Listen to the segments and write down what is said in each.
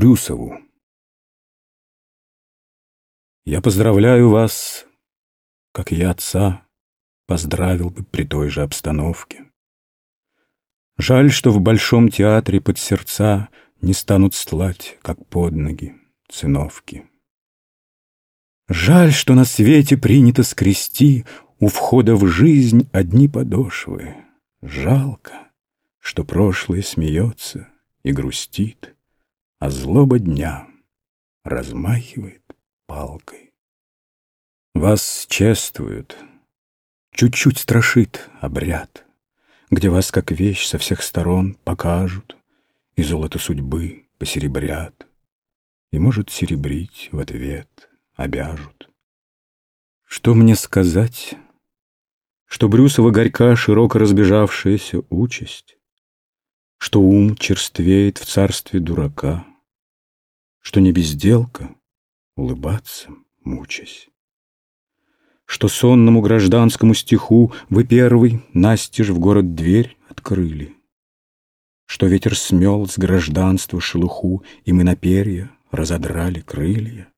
Брюсову. Я поздравляю вас, как я отца поздравил бы при той же обстановке. Жаль, что в Большом театре под сердца не станут стлать, как под ноги, циновки. Жаль, что на свете принято скрести у входа в жизнь одни подошвы. Жалко, что прошлое смеется и грустит, а злоба дня размахивает палкой. Вас чествуют, чуть-чуть страшит обряд, где вас как вещь со всех сторон покажут и золото судьбы посеребрят, и, может, серебрить в ответ обяжут. Что мне сказать, что Брюсова горька широко разбежавшаяся участь, что ум черствеет в царстве дурака, что не безделка улыбаться мучась, что сонному гражданскому стиху вы первый настежь в город дверь открыли, что ветер смел с гражданства шелуху, и мы на перья разодрали крылья,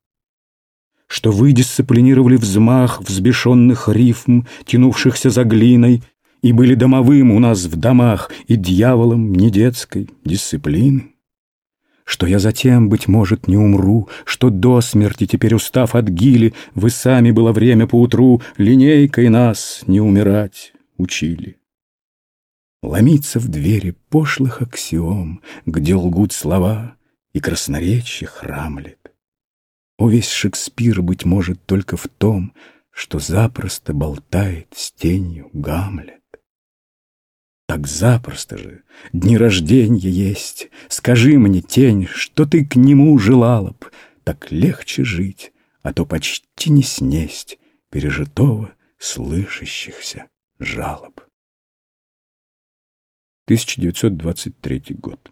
что вы дисциплинировали взмах взбешенных рифм, тянувшихся за глиной, и были домовым у нас в домах и дьяволом недетской дисциплины что я затем, быть может, не умру, что до смерти, теперь устав от гили, вы сами было время поутру линейкой нас не умирать учили. Ломиться в двери пошлых аксиом, где лгут слова, и красноречие храмлет. О, весь Шекспир, быть может, только в том, что запросто болтает с тенью Гамлет. Так запросто же, дни рождения есть. Скажи мне, тень, что ты к нему желала б, Так легче жить, а то почти не снесть Пережитого слышащихся жалоб. 1923 год.